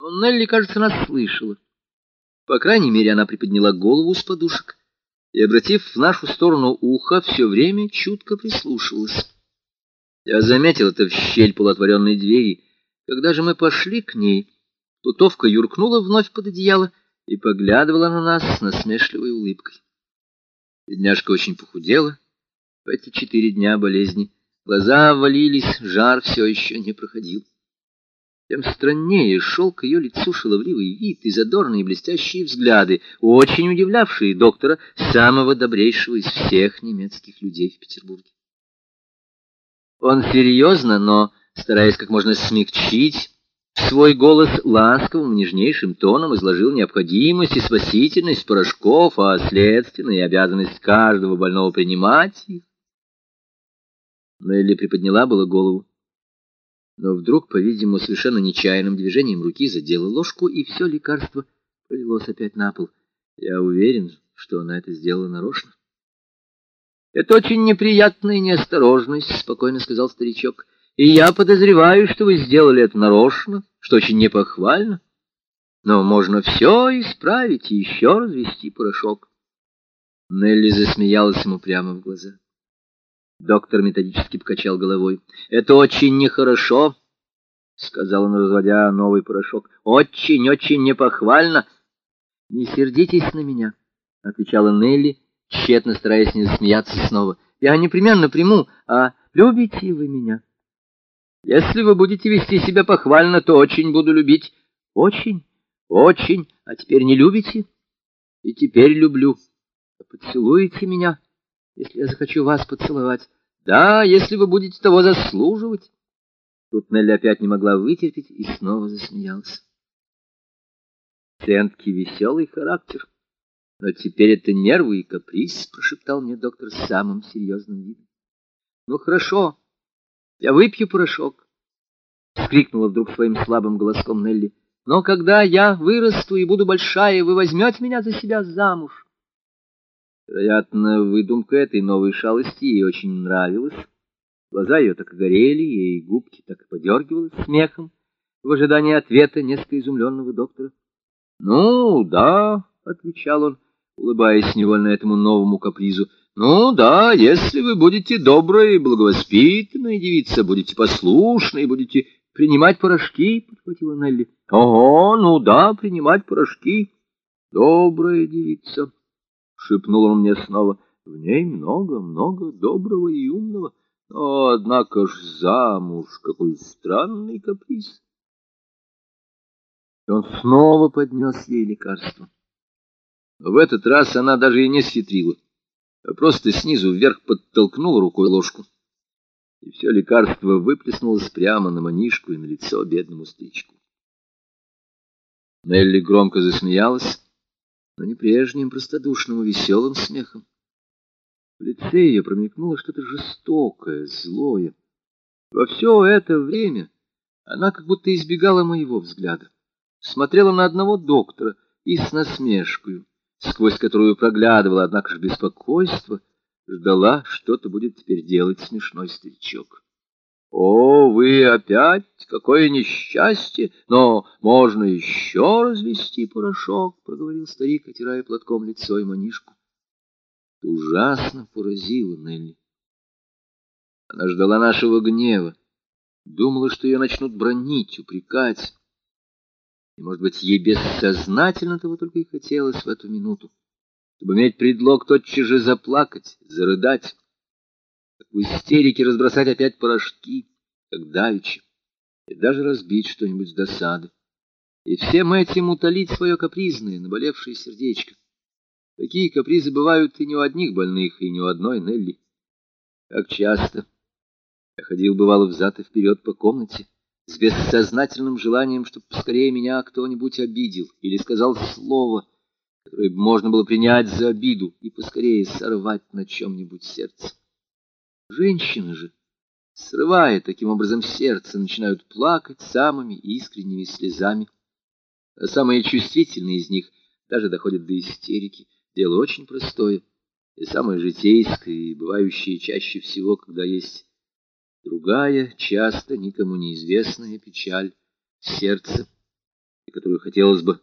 Но Нелли, кажется, нас слышала. По крайней мере, она приподняла голову с подушек и, обратив в нашу сторону ухо, все время чутко прислушивалась. Я заметил это в щель полуотворенной двери. Когда же мы пошли к ней, Плутовка юркнула вновь под одеяло и поглядывала на нас с насмешливой улыбкой. Бедняжка очень похудела в эти четыре дня болезни. Глаза валились, жар все еще не проходил. Тем страннее шел к ее лицу шаловливый вид и задорные блестящие взгляды, очень удивлявшие доктора, самого добрейшего из всех немецких людей в Петербурге. Он серьезно, но, стараясь как можно смягчить, свой голос ласковым, нежнейшим тоном изложил необходимость и спасительность порошков, а следственно и обязанность каждого больного принимать их. Нелли приподняла было голову но вдруг, по-видимому, совершенно нечаянным движением руки задела ложку, и все лекарство полилось опять на пол. Я уверен, что она это сделала нарочно. — Это очень неприятная неосторожность, — спокойно сказал старичок. — И я подозреваю, что вы сделали это нарочно, что очень непохвально. Но можно все исправить и еще развести порошок. Нелли засмеялась ему прямо в глаза. Доктор методически покачал головой. «Это очень нехорошо», — сказал он, разводя новый порошок. «Очень-очень непохвально». «Не сердитесь на меня», — отвечала Нелли, тщетно стараясь не засмеяться снова. «Я непременно приму. А любите вы меня?» «Если вы будете вести себя похвально, то очень буду любить». «Очень, очень. А теперь не любите?» «И теперь люблю. Поцелуете меня?» Если я захочу вас поцеловать. Да, если вы будете того заслуживать. Тут Нелли опять не могла вытерпеть и снова засмеялась. Центки веселый характер, но теперь это нервы и каприз, прошептал мне доктор с самым серьезным видом. Ну хорошо, я выпью порошок, вскрикнула вдруг своим слабым голоском Нелли. Но когда я вырасту и буду большая, вы возьмете меня за себя замуж. Вероятно, выдумка этой новой шалости ей очень нравилась. Глаза ее так и горели, и губки так и подергивались смехом в ожидании ответа несколько изумленного доктора. — Ну, да, — отвечал он, улыбаясь невольно этому новому капризу. — Ну, да, если вы будете доброй и благовоспитанной девица, будете послушной, будете принимать порошки, — подхватила Нелли. — Ого, ну да, принимать порошки. Добрая девица. — шепнул он мне снова. В ней много-много доброго и умного, но, однако ж, замуж, какой странный каприз. И он снова поднес ей лекарство. В этот раз она даже и не схитрила, а просто снизу вверх подтолкнула рукой ложку. И все лекарство выплеснулось прямо на манишку и на лицо бедному старичку. Нелли громко засмеялась, но не прежним простодушным и веселым смехом. В лице ее промелькнуло что-то жестокое, злое. Во все это время она как будто избегала моего взгляда, смотрела на одного доктора и с насмешкой, сквозь которую проглядывала, однако же, беспокойство, ждала, что-то будет теперь делать смешной старичок. О, вы опять? Какое несчастье! Но можно еще развести порошок, — проговорил старик, отирая платком лицо и манишку. Ужасно поразило Нелли. Она ждала нашего гнева, думала, что ее начнут бронить, упрекать. И, может быть, ей бессознательно того только и хотелось в эту минуту, чтобы иметь предлог тотчас же заплакать, зарыдать в истерике разбросать опять порошки, как давеча, и даже разбить что-нибудь с досады. И всем этим утолить свое капризное, наболевшее сердечко. Такие капризы бывают и не у одних больных, и не у одной Нелли. Как часто я ходил, бывало, взад и вперед по комнате, с бессознательным желанием, чтобы поскорее меня кто-нибудь обидел или сказал слово, которое можно было принять за обиду и поскорее сорвать на чем-нибудь сердце. Женщины же, срывая таким образом сердце, начинают плакать самыми искренними слезами. А самые чувствительные из них даже доходят до истерики. Дело очень простое и самое житейское, и бывающее чаще всего, когда есть другая, часто никому неизвестная печаль в сердце которую хотелось бы